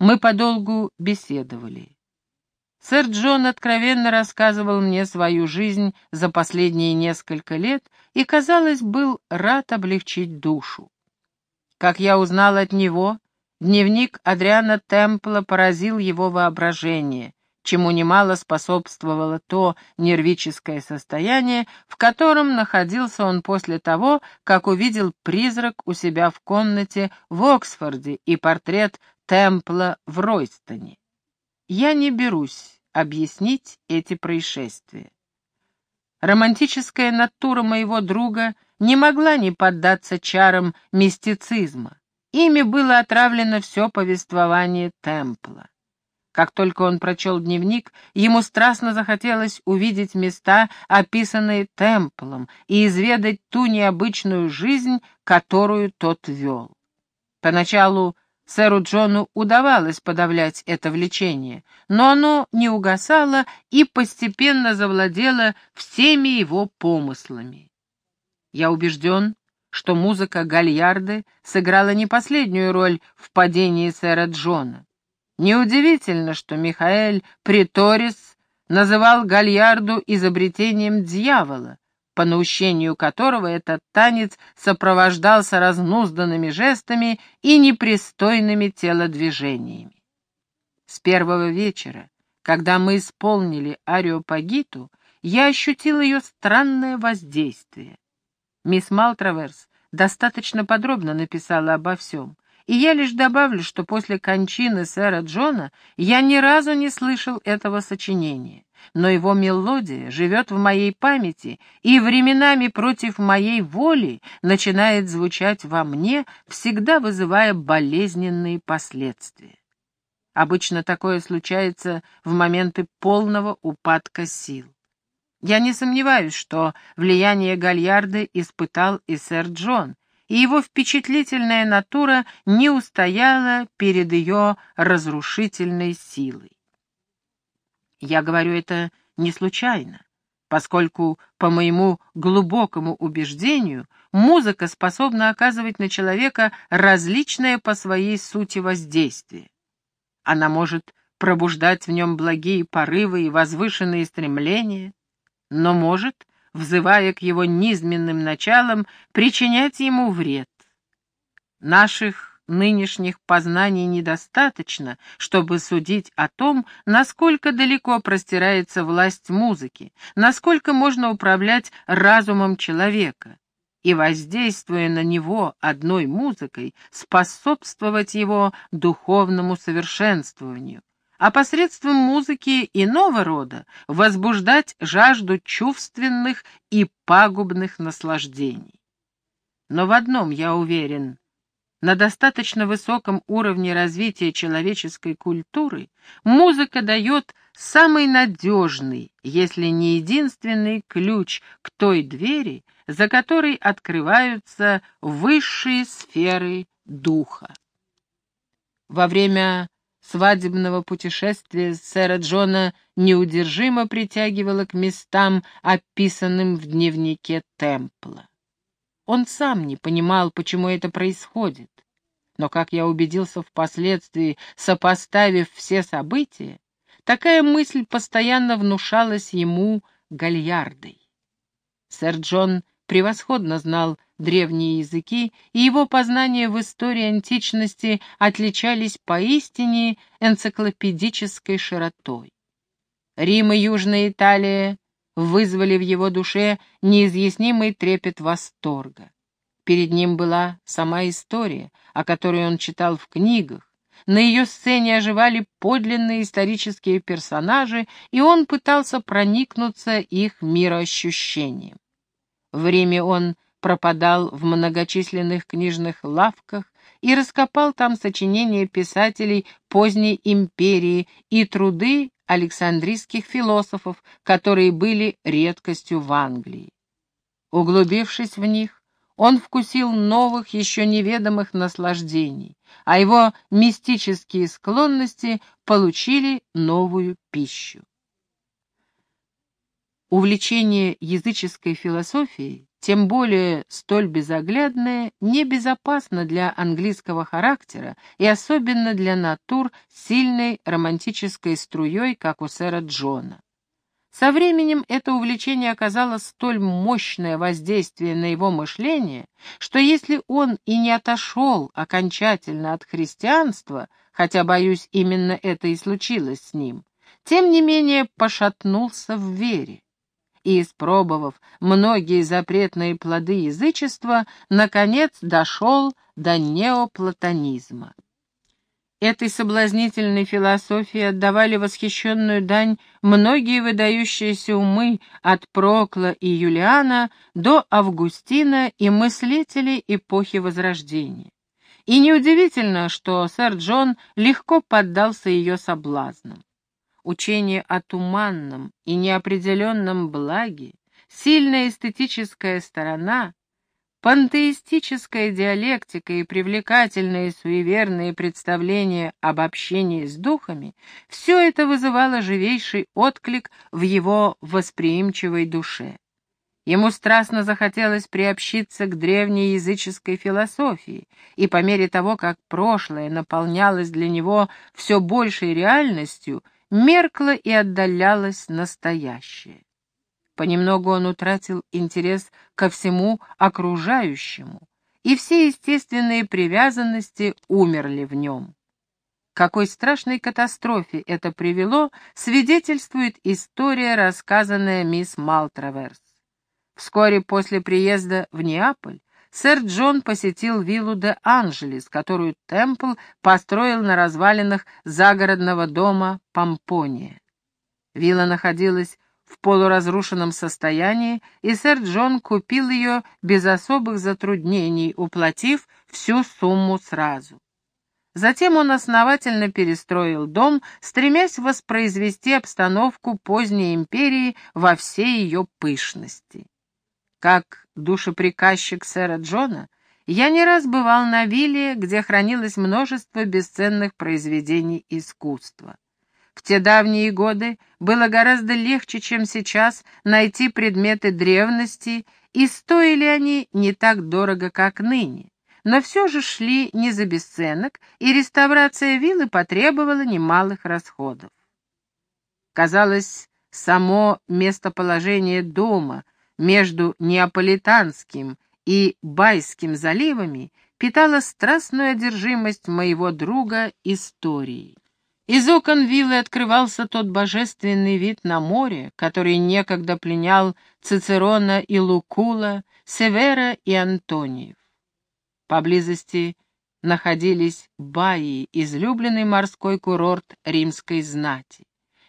Мы подолгу беседовали. Сэр Джон откровенно рассказывал мне свою жизнь за последние несколько лет и, казалось, был рад облегчить душу. Как я узнал от него, дневник Адриана Темпла поразил его воображение, чему немало способствовало то нервическое состояние, в котором находился он после того, как увидел призрак у себя в комнате в Оксфорде и портрет Темпла в Ройстоне. Я не берусь объяснить эти происшествия. Романтическая натура моего друга не могла не поддаться чарам мистицизма. Ими было отравлено все повествование Темпла. Как только он прочел дневник, ему страстно захотелось увидеть места, описанные Темплом, и изведать ту необычную жизнь, которую тот вел. Поначалу сэру Джону удавалось подавлять это влечение, но оно не угасало и постепенно завладело всеми его помыслами. Я убежден, что музыка Гальярды сыграла не последнюю роль в падении сэра Джона. Неудивительно, что Михаэль Приторис называл гальярду изобретением дьявола, по наущению которого этот танец сопровождался разнузданными жестами и непристойными телодвижениями. С первого вечера, когда мы исполнили ариопагиту, я ощутил ее странное воздействие. Мисс Малтраверс достаточно подробно написала обо всем, и я лишь добавлю, что после кончины сэра Джона я ни разу не слышал этого сочинения, но его мелодия живет в моей памяти и временами против моей воли начинает звучать во мне, всегда вызывая болезненные последствия. Обычно такое случается в моменты полного упадка сил. Я не сомневаюсь, что влияние Гальярды испытал и сэр Джон, и его впечатлительная натура не устояла перед ее разрушительной силой. Я говорю это не случайно, поскольку, по моему глубокому убеждению, музыка способна оказывать на человека различное по своей сути воздействие. Она может пробуждать в нем благие порывы и возвышенные стремления, но может взывая к его низменным началам, причинять ему вред. Наших нынешних познаний недостаточно, чтобы судить о том, насколько далеко простирается власть музыки, насколько можно управлять разумом человека и, воздействуя на него одной музыкой, способствовать его духовному совершенствованию а посредством музыки иного рода возбуждать жажду чувственных и пагубных наслаждений. Но в одном я уверен, на достаточно высоком уровне развития человеческой культуры музыка дает самый надежный, если не единственный ключ к той двери, за которой открываются высшие сферы духа. Во время свадебного путешествия сэра Джона неудержимо притягивало к местам, описанным в дневнике Темпла. Он сам не понимал, почему это происходит, но, как я убедился впоследствии, сопоставив все события, такая мысль постоянно внушалась ему гальярдой. Сэр Джон превосходно знал древние языки, и его познания в истории античности отличались поистине энциклопедической широтой. Рим и Южная Италия вызвали в его душе неизъяснимый трепет восторга. Перед ним была сама история, о которой он читал в книгах, на ее сцене оживали подлинные исторические персонажи, и он пытался проникнуться их мироощущением. В Риме он пропадал в многочисленных книжных лавках и раскопал там сочинения писателей поздней империи и труды александрийских философов, которые были редкостью в Англии. Углубившись в них, он вкусил новых, еще неведомых наслаждений, а его мистические склонности получили новую пищу. Увлечение языческой философией тем более столь безоглядное, небезопасно для английского характера и особенно для натур сильной романтической струей, как у сэра Джона. Со временем это увлечение оказало столь мощное воздействие на его мышление, что если он и не отошел окончательно от христианства, хотя, боюсь, именно это и случилось с ним, тем не менее пошатнулся в вере и, испробовав многие запретные плоды язычества, наконец дошел до неоплатонизма. Этой соблазнительной философии отдавали восхищенную дань многие выдающиеся умы от Прокла и Юлиана до Августина и мыслителей эпохи Возрождения. И неудивительно, что сэр Джон легко поддался ее соблазнам учение о туманном и неопределенном благе, сильная эстетическая сторона, пантеистическая диалектика и привлекательные суеверные представления об общении с духами — все это вызывало живейший отклик в его восприимчивой душе. Ему страстно захотелось приобщиться к древней языческой философии, и по мере того, как прошлое наполнялось для него все большей реальностью, меркло и отдалялось настоящее. Понемногу он утратил интерес ко всему окружающему, и все естественные привязанности умерли в нем. Какой страшной катастрофе это привело, свидетельствует история, рассказанная мисс Малтраверс. Вскоре после приезда в Неаполь сэр Джон посетил виллу де Анжелес, которую Темпл построил на развалинах загородного дома Помпония. Вилла находилась в полуразрушенном состоянии, и сэр Джон купил ее без особых затруднений, уплатив всю сумму сразу. Затем он основательно перестроил дом, стремясь воспроизвести обстановку поздней империи во всей ее пышности. Как душеприказчик сэра Джона, я не раз бывал на вилле, где хранилось множество бесценных произведений искусства. В те давние годы было гораздо легче, чем сейчас, найти предметы древности, и стоили они не так дорого, как ныне. Но все же шли не за бесценок, и реставрация виллы потребовала немалых расходов. Казалось, само местоположение дома — между Неаполитанским и Байским заливами питала страстную одержимость моего друга историей. Из окон виллы открывался тот божественный вид на море, который некогда пленял Цицерона и Лукула, Севера и Антониев. Поблизости находились Баи, излюбленный морской курорт римской знати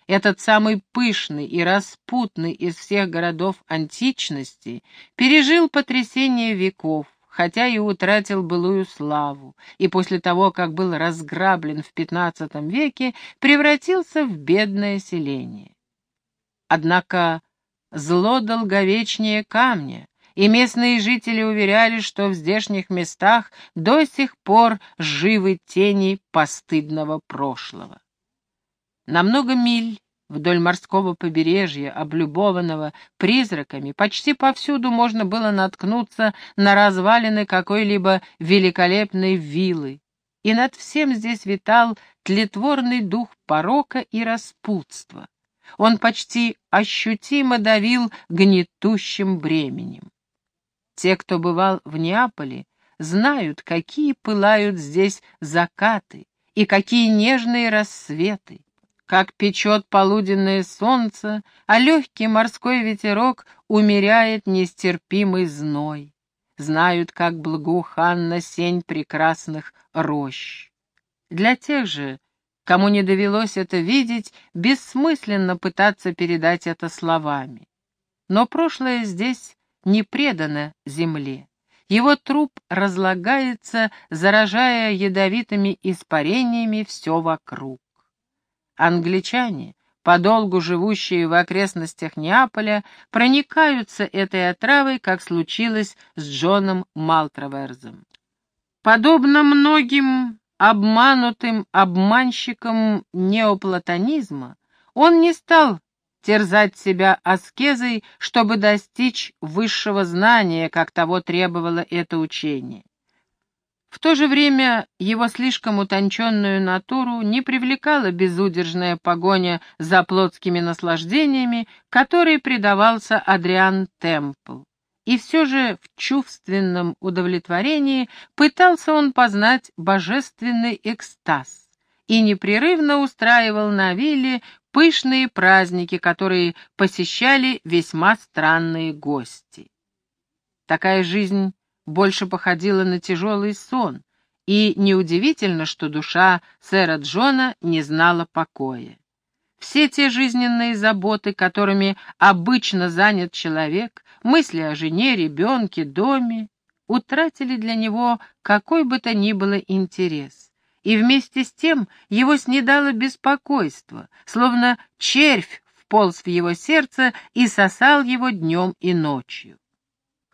этот самый пышный и распутный из всех городов античности, пережил потрясение веков, хотя и утратил былую славу, и после того, как был разграблен в XV веке, превратился в бедное селение. Однако зло долговечнее камня, и местные жители уверяли, что в здешних местах до сих пор живы тени постыдного прошлого. На много миль вдоль морского побережья, облюбованного призраками, почти повсюду можно было наткнуться на развалины какой-либо великолепной виллы. И над всем здесь витал тлетворный дух порока и распутства. Он почти ощутимо давил гнетущим бременем. Те, кто бывал в Неаполе, знают, какие пылают здесь закаты и какие нежные рассветы как печет полуденное солнце, а легкий морской ветерок умеряет нестерпимый зной. Знают, как благоуханна сень прекрасных рощ. Для тех же, кому не довелось это видеть, бессмысленно пытаться передать это словами. Но прошлое здесь не предано земле. Его труп разлагается, заражая ядовитыми испарениями все вокруг. Англичане, подолгу живущие в окрестностях Неаполя, проникаются этой отравой, как случилось с Джоном Малтраверзом. Подобно многим обманутым обманщикам неоплатонизма, он не стал терзать себя аскезой, чтобы достичь высшего знания, как того требовало это учение. В то же время его слишком утонченную натуру не привлекала безудержная погоня за плотскими наслаждениями, которой предавался Адриан Темпл. И все же в чувственном удовлетворении пытался он познать божественный экстаз и непрерывно устраивал на вилле пышные праздники, которые посещали весьма странные гости. Такая жизнь больше походила на тяжелый сон, и неудивительно, что душа сэра Джона не знала покоя. Все те жизненные заботы, которыми обычно занят человек, мысли о жене, ребенке, доме, утратили для него какой бы то ни было интерес. И вместе с тем его снедало беспокойство, словно червь вполз в его сердце и сосал его днем и ночью.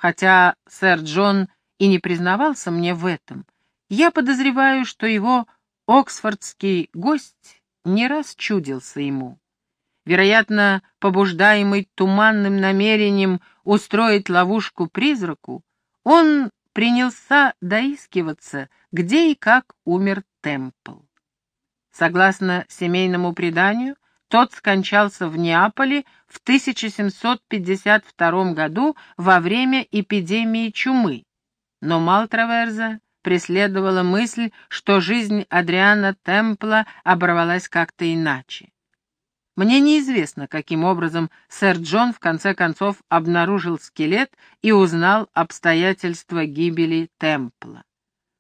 Хотя сэр Джон и не признавался мне в этом, я подозреваю, что его оксфордский гость не раз чудился ему. Вероятно, побуждаемый туманным намерением устроить ловушку призраку, он принялся доискиваться, где и как умер Темпл. Согласно семейному преданию, тот скончался в Неаполе в 1752 году во время эпидемии чумы, но Малтраверза преследовала мысль, что жизнь Адриана Темпла оборвалась как-то иначе. Мне неизвестно, каким образом сэр Джон в конце концов обнаружил скелет и узнал обстоятельства гибели Темпла.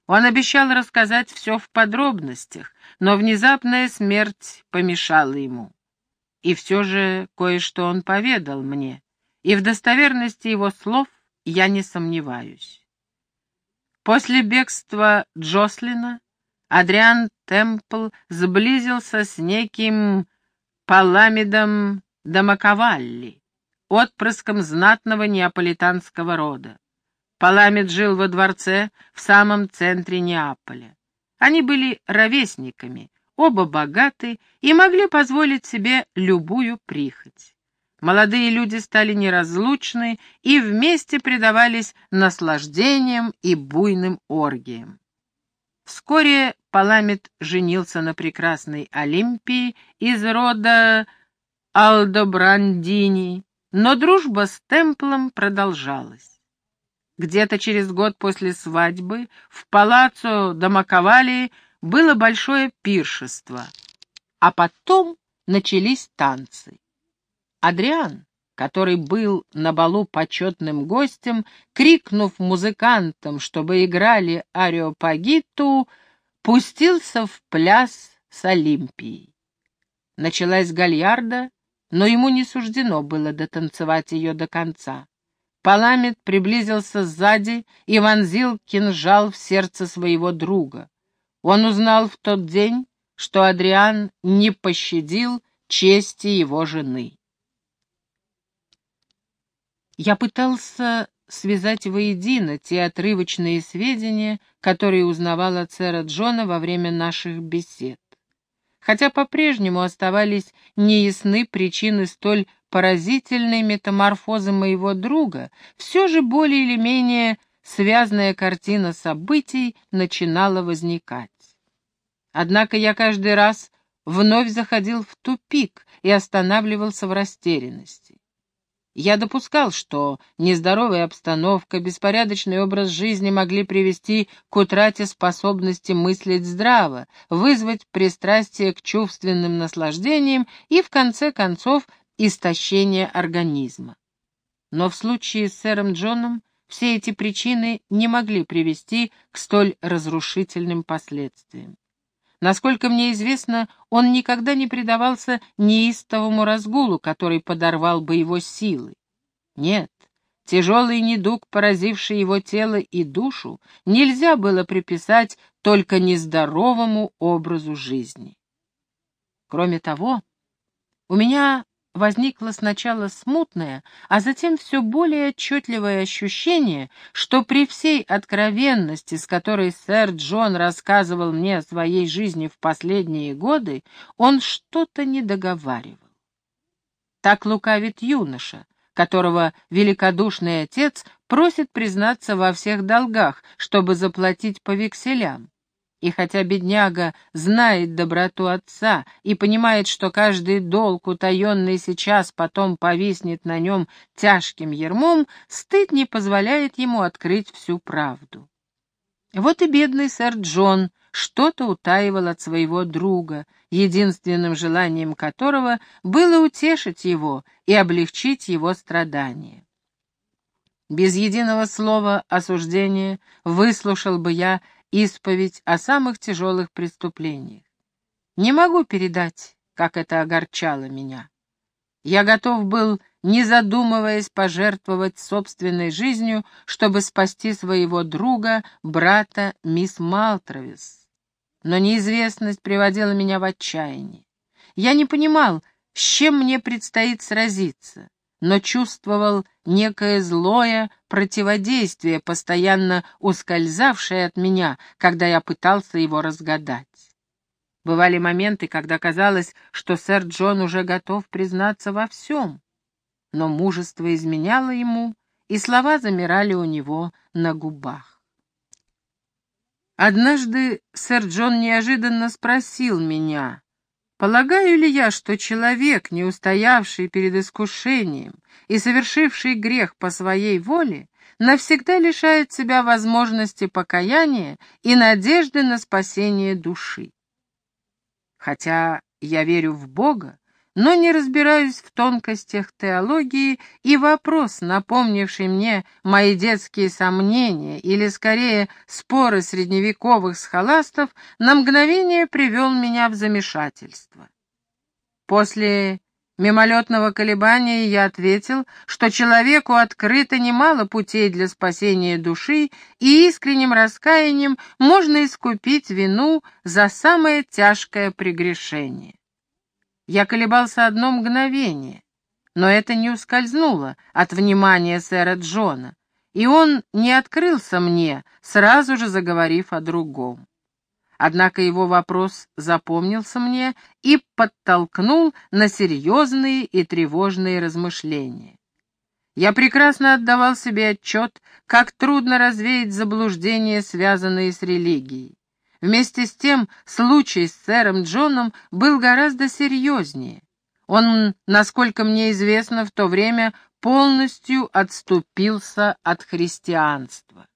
Он обещал рассказать все в подробностях, но внезапная смерть помешала ему. И все же кое-что он поведал мне, и в достоверности его слов я не сомневаюсь. После бегства Джослина Адриан Темпл сблизился с неким Паламидом Дамаковалли, отпрыском знатного неаполитанского рода. Паламид жил во дворце в самом центре Неаполя. Они были ровесниками, оба богаты и могли позволить себе любую прихоть. Молодые люди стали неразлучны и вместе предавались наслаждениям и буйным оргиям. Вскоре Паламет женился на прекрасной Олимпии из рода Алдобрандини, но дружба с Темплом продолжалась. Где-то через год после свадьбы в палаццо Домаковали было большое пиршество, а потом начались танцы. Адриан, который был на балу почетным гостем, крикнув музыкантам, чтобы играли ариопагиту, пустился в пляс с Олимпией. Началась гальярда, но ему не суждено было дотанцевать ее до конца. Паламет приблизился сзади и вонзил кинжал в сердце своего друга. Он узнал в тот день, что Адриан не пощадил чести его жены. Я пытался связать воедино те отрывочные сведения, которые узнавал от сэра Джона во время наших бесед. Хотя по-прежнему оставались неясны причины столь поразительной метаморфозы моего друга, все же более или менее связанная картина событий начинала возникать. Однако я каждый раз вновь заходил в тупик и останавливался в растерянности. Я допускал, что нездоровая обстановка, беспорядочный образ жизни могли привести к утрате способности мыслить здраво, вызвать пристрастие к чувственным наслаждениям и, в конце концов, истощение организма. Но в случае с сэром Джоном все эти причины не могли привести к столь разрушительным последствиям. Насколько мне известно, он никогда не предавался неистовому разгулу, который подорвал бы его силы. Нет, тяжелый недуг, поразивший его тело и душу, нельзя было приписать только нездоровому образу жизни. Кроме того, у меня возникло сначала смутное, а затем все более отчетливое ощущение, что при всей откровенности, с которой сэр Джон рассказывал мне о своей жизни в последние годы, он что-то не договаривал. Так лукавит юноша, которого великодушный отец просит признаться во всех долгах, чтобы заплатить по векселям. И хотя бедняга знает доброту отца и понимает, что каждый долг, утаенный сейчас, потом повиснет на нем тяжким ермом, стыд не позволяет ему открыть всю правду. Вот и бедный сэр Джон что-то утаивал от своего друга, единственным желанием которого было утешить его и облегчить его страдания. Без единого слова осуждения выслушал бы я исповедь о самых тяжелых преступлениях. Не могу передать, как это огорчало меня. Я готов был, не задумываясь, пожертвовать собственной жизнью, чтобы спасти своего друга, брата мисс Малтровис. Но неизвестность приводила меня в отчаяние. Я не понимал, с чем мне предстоит сразиться но чувствовал некое злое противодействие, постоянно ускользавшее от меня, когда я пытался его разгадать. Бывали моменты, когда казалось, что сэр Джон уже готов признаться во всем, но мужество изменяло ему, и слова замирали у него на губах. Однажды сэр Джон неожиданно спросил меня, Полагаю ли я, что человек, не устоявший перед искушением и совершивший грех по своей воле, навсегда лишает себя возможности покаяния и надежды на спасение души? Хотя я верю в Бога, но не разбираюсь в тонкостях теологии, и вопрос, напомнивший мне мои детские сомнения, или скорее споры средневековых схоластов, на мгновение привел меня в замешательство. После мимолетного колебания я ответил, что человеку открыто немало путей для спасения души, и искренним раскаянием можно искупить вину за самое тяжкое прегрешение. Я колебался одно мгновение, но это не ускользнуло от внимания сэра Джона, и он не открылся мне, сразу же заговорив о другом. Однако его вопрос запомнился мне и подтолкнул на серьезные и тревожные размышления. Я прекрасно отдавал себе отчет, как трудно развеять заблуждения, связанные с религией. Вместе с тем, случай с сэром Джоном был гораздо серьезнее. Он, насколько мне известно, в то время полностью отступился от христианства.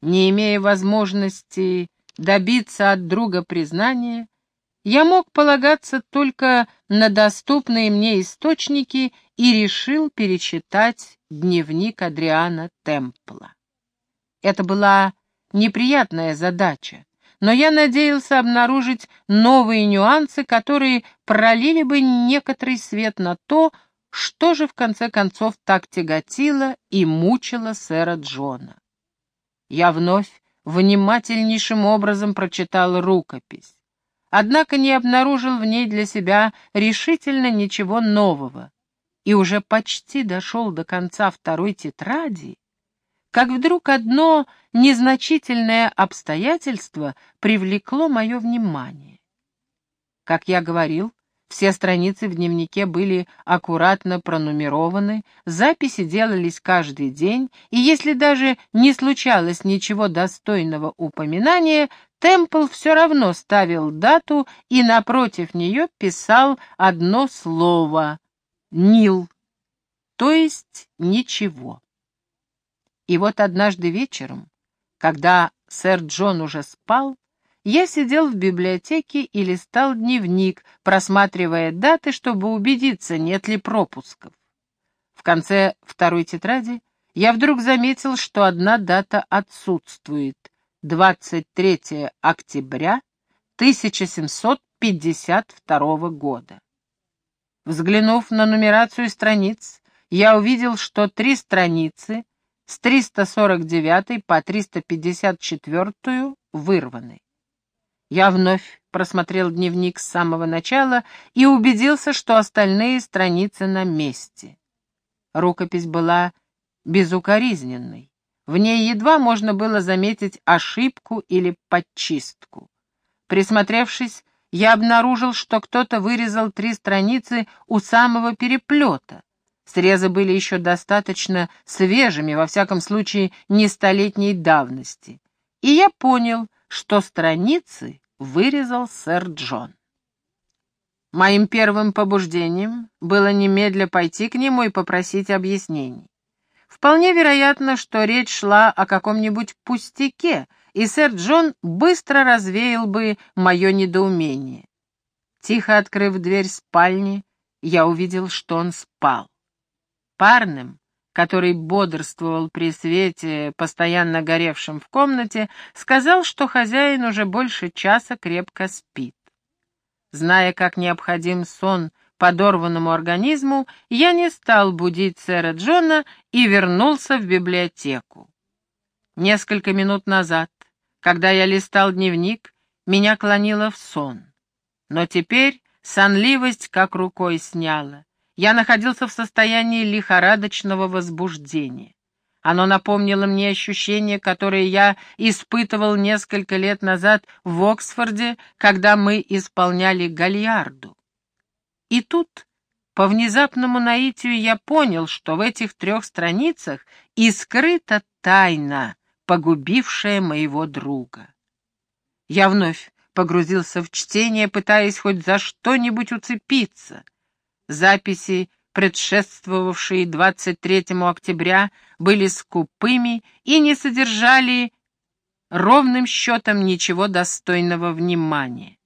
Не имея возможности добиться от друга признания, я мог полагаться только на доступные мне источники и решил перечитать дневник Адриана Темпла. Это была неприятная задача, но я надеялся обнаружить новые нюансы, которые пролили бы некоторый свет на то, что же в конце концов так тяготило и мучило сэра Джона. Я вновь внимательнейшим образом прочитал рукопись, однако не обнаружил в ней для себя решительно ничего нового, и уже почти дошел до конца второй тетради, как вдруг одно незначительное обстоятельство привлекло мое внимание. Как я говорил, все страницы в дневнике были аккуратно пронумерованы, записи делались каждый день, и если даже не случалось ничего достойного упоминания, Темпл все равно ставил дату и напротив нее писал одно слово «Нил», то есть ничего. И вот однажды вечером, когда сэр Джон уже спал, я сидел в библиотеке и листал дневник, просматривая даты, чтобы убедиться, нет ли пропусков. В конце второй тетради я вдруг заметил, что одна дата отсутствует — 23 октября 1752 года. Взглянув на нумерацию страниц, я увидел, что три страницы с 349 по 354 вырваны. Я вновь просмотрел дневник с самого начала и убедился, что остальные страницы на месте. Рукопись была безукоризненной. В ней едва можно было заметить ошибку или подчистку. Присмотревшись, я обнаружил, что кто-то вырезал три страницы у самого переплета. Срезы были еще достаточно свежими, во всяком случае, не столетней давности. И я понял, что страницы вырезал сэр Джон. Моим первым побуждением было немедля пойти к нему и попросить объяснений. Вполне вероятно, что речь шла о каком-нибудь пустяке, и сэр Джон быстро развеял бы мое недоумение. Тихо открыв дверь спальни, я увидел, что он спал. Парным, который бодрствовал при свете, постоянно горевшем в комнате, сказал, что хозяин уже больше часа крепко спит. Зная, как необходим сон подорванному организму, я не стал будить сэра Джона и вернулся в библиотеку. Несколько минут назад, когда я листал дневник, меня клонило в сон. Но теперь сонливость как рукой сняла я находился в состоянии лихорадочного возбуждения. Оно напомнило мне ощущения, которые я испытывал несколько лет назад в Оксфорде, когда мы исполняли гальярду. И тут, по внезапному наитию, я понял, что в этих трех страницах и скрыта тайна, погубившая моего друга. Я вновь погрузился в чтение, пытаясь хоть за что-нибудь уцепиться — Записи, предшествовавшие 23 октября, были скупыми и не содержали ровным счетом ничего достойного внимания.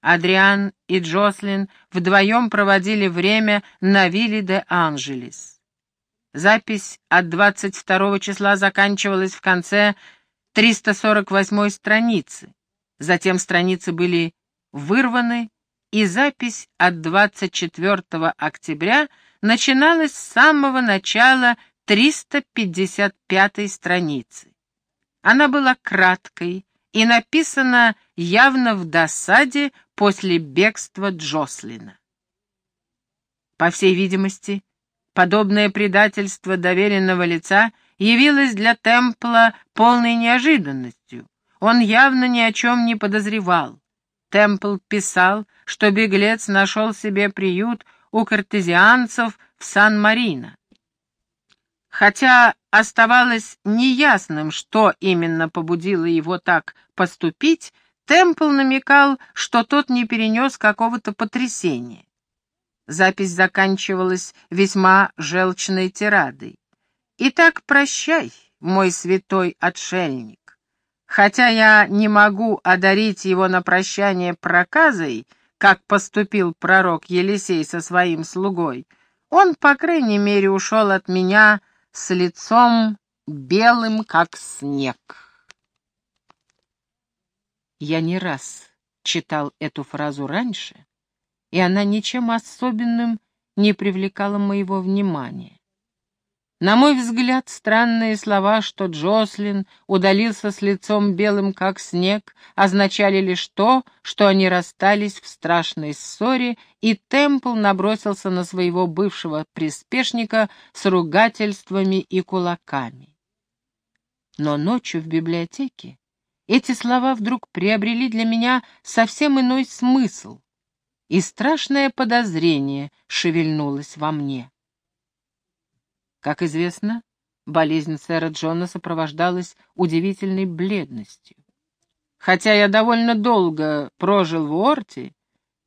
Адриан и Джослин вдвоем проводили время на вилле де Анжелес. Запись от 22 числа заканчивалась в конце 348 страницы. Затем страницы были вырваны и запись от 24 октября начиналась с самого начала 355 страницы. Она была краткой и написана явно в досаде после бегства Джослина. По всей видимости, подобное предательство доверенного лица явилось для Темпла полной неожиданностью. Он явно ни о чем не подозревал. Темпл писал, что беглец нашел себе приют у картезианцев в Сан-Марино. Хотя оставалось неясным, что именно побудило его так поступить, Темпл намекал, что тот не перенес какого-то потрясения. Запись заканчивалась весьма желчной тирадой. «Итак, прощай, мой святой отшельник. Хотя я не могу одарить его на прощание проказой, как поступил пророк Елисей со своим слугой, он, по крайней мере, ушел от меня с лицом белым, как снег. Я не раз читал эту фразу раньше, и она ничем особенным не привлекала моего внимания. На мой взгляд, странные слова, что Джослин удалился с лицом белым, как снег, означали лишь то, что они расстались в страшной ссоре, и Темпл набросился на своего бывшего приспешника с ругательствами и кулаками. Но ночью в библиотеке эти слова вдруг приобрели для меня совсем иной смысл, и страшное подозрение шевельнулось во мне. Как известно, болезнь сэра Джона сопровождалась удивительной бледностью. Хотя я довольно долго прожил в Уорте,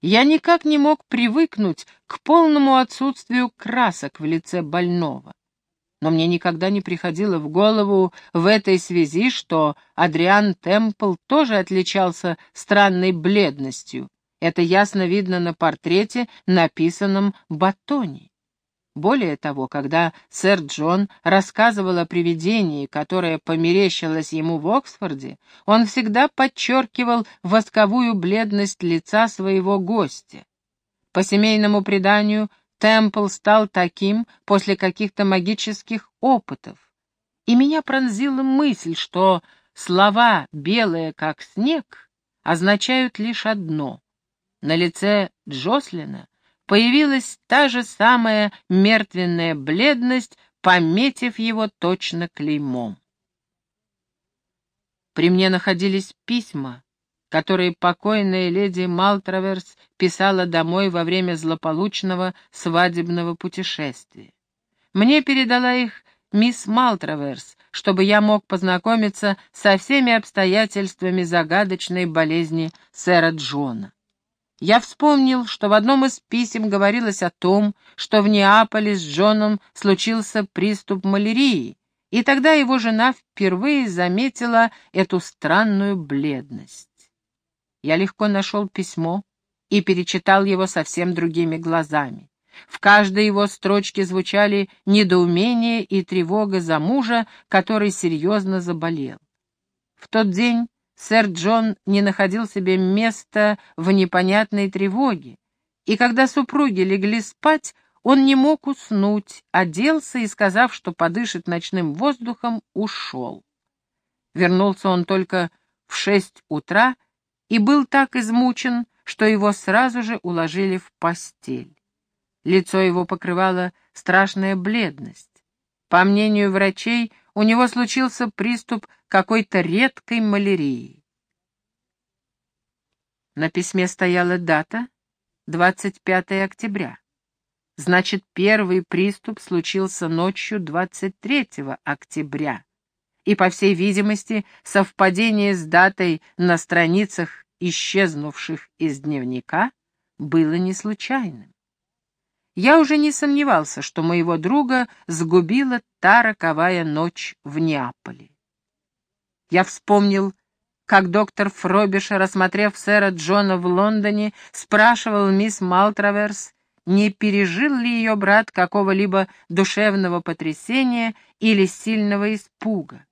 я никак не мог привыкнуть к полному отсутствию красок в лице больного. Но мне никогда не приходило в голову в этой связи, что Адриан Темпл тоже отличался странной бледностью. Это ясно видно на портрете, написанном Батони. Более того, когда сэр Джон рассказывал о привидении, которое померещилось ему в Оксфорде, он всегда подчеркивал восковую бледность лица своего гостя. По семейному преданию, Темпл стал таким после каких-то магических опытов. И меня пронзила мысль, что слова «белые, как снег» означают лишь одно. На лице Джослина появилась та же самая мертвенная бледность, пометив его точно клеймом. При мне находились письма, которые покойная леди Малтраверс писала домой во время злополучного свадебного путешествия. Мне передала их мисс Малтраверс, чтобы я мог познакомиться со всеми обстоятельствами загадочной болезни сэра Джона. Я вспомнил, что в одном из писем говорилось о том, что в Неаполе с Джоном случился приступ малярии, и тогда его жена впервые заметила эту странную бледность. Я легко нашел письмо и перечитал его совсем другими глазами. В каждой его строчке звучали недоумение и тревога за мужа, который серьезно заболел. В тот день сэр Джон не находил себе места в непонятной тревоге, и когда супруги легли спать, он не мог уснуть, оделся и, сказав, что подышит ночным воздухом, ушел. Вернулся он только в шесть утра и был так измучен, что его сразу же уложили в постель. Лицо его покрывала страшная бледность. По мнению врачей, у него случился приступ какой-то редкой малярии. На письме стояла дата — 25 октября. Значит, первый приступ случился ночью 23 октября. И, по всей видимости, совпадение с датой на страницах исчезнувших из дневника было не случайным. Я уже не сомневался, что моего друга сгубила та роковая ночь в Неаполе. Я вспомнил, как доктор Фробиш, рассмотрев сэра Джона в Лондоне, спрашивал мисс Малтраверс, не пережил ли ее брат какого-либо душевного потрясения или сильного испуга.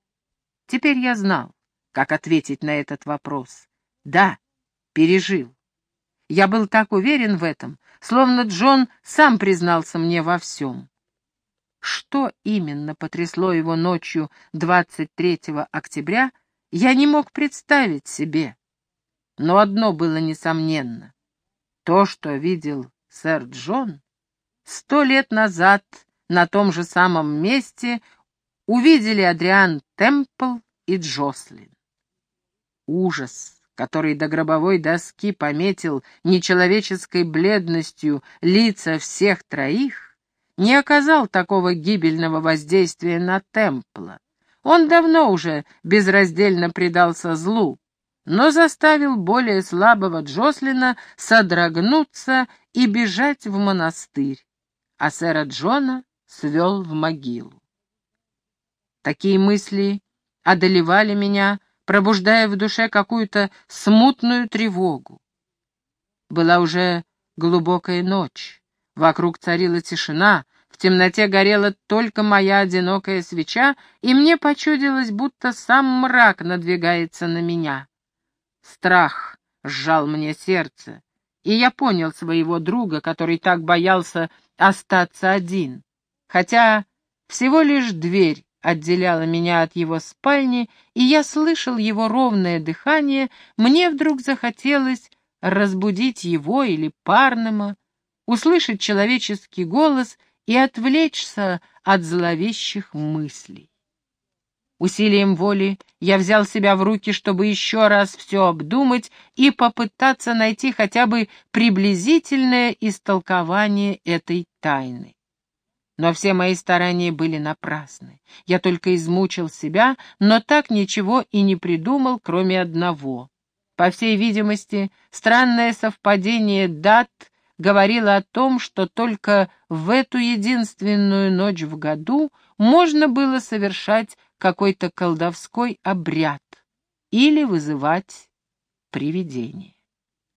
Теперь я знал, как ответить на этот вопрос. Да, пережил. Я был так уверен в этом, словно Джон сам признался мне во всем. Что именно потрясло его ночью 23 октября, я не мог представить себе. Но одно было несомненно. То, что видел сэр Джон, сто лет назад на том же самом месте увидели Адриан Темпл и Джослин. Ужас, который до гробовой доски пометил нечеловеческой бледностью лица всех троих, не оказал такого гибельного воздействия на Темпла. Он давно уже безраздельно предался злу, но заставил более слабого Джослина содрогнуться и бежать в монастырь, а сэра Джона свел в могилу. Такие мысли одолевали меня, пробуждая в душе какую-то смутную тревогу. Была уже глубокая ночь, вокруг царила тишина, в темноте горела только моя одинокая свеча, и мне почудилось, будто сам мрак надвигается на меня. Страх сжал мне сердце, и я понял своего друга, который так боялся остаться один. Хотя всего лишь дверь отделяла меня от его спальни, и я слышал его ровное дыхание, мне вдруг захотелось разбудить его или парного, услышать человеческий голос и отвлечься от зловещих мыслей. Усилием воли я взял себя в руки, чтобы еще раз все обдумать и попытаться найти хотя бы приблизительное истолкование этой тайны. Но все мои старания были напрасны. Я только измучил себя, но так ничего и не придумал, кроме одного. По всей видимости, странное совпадение дат говорило о том, что только в эту единственную ночь в году можно было совершать какой-то колдовской обряд или вызывать привидение.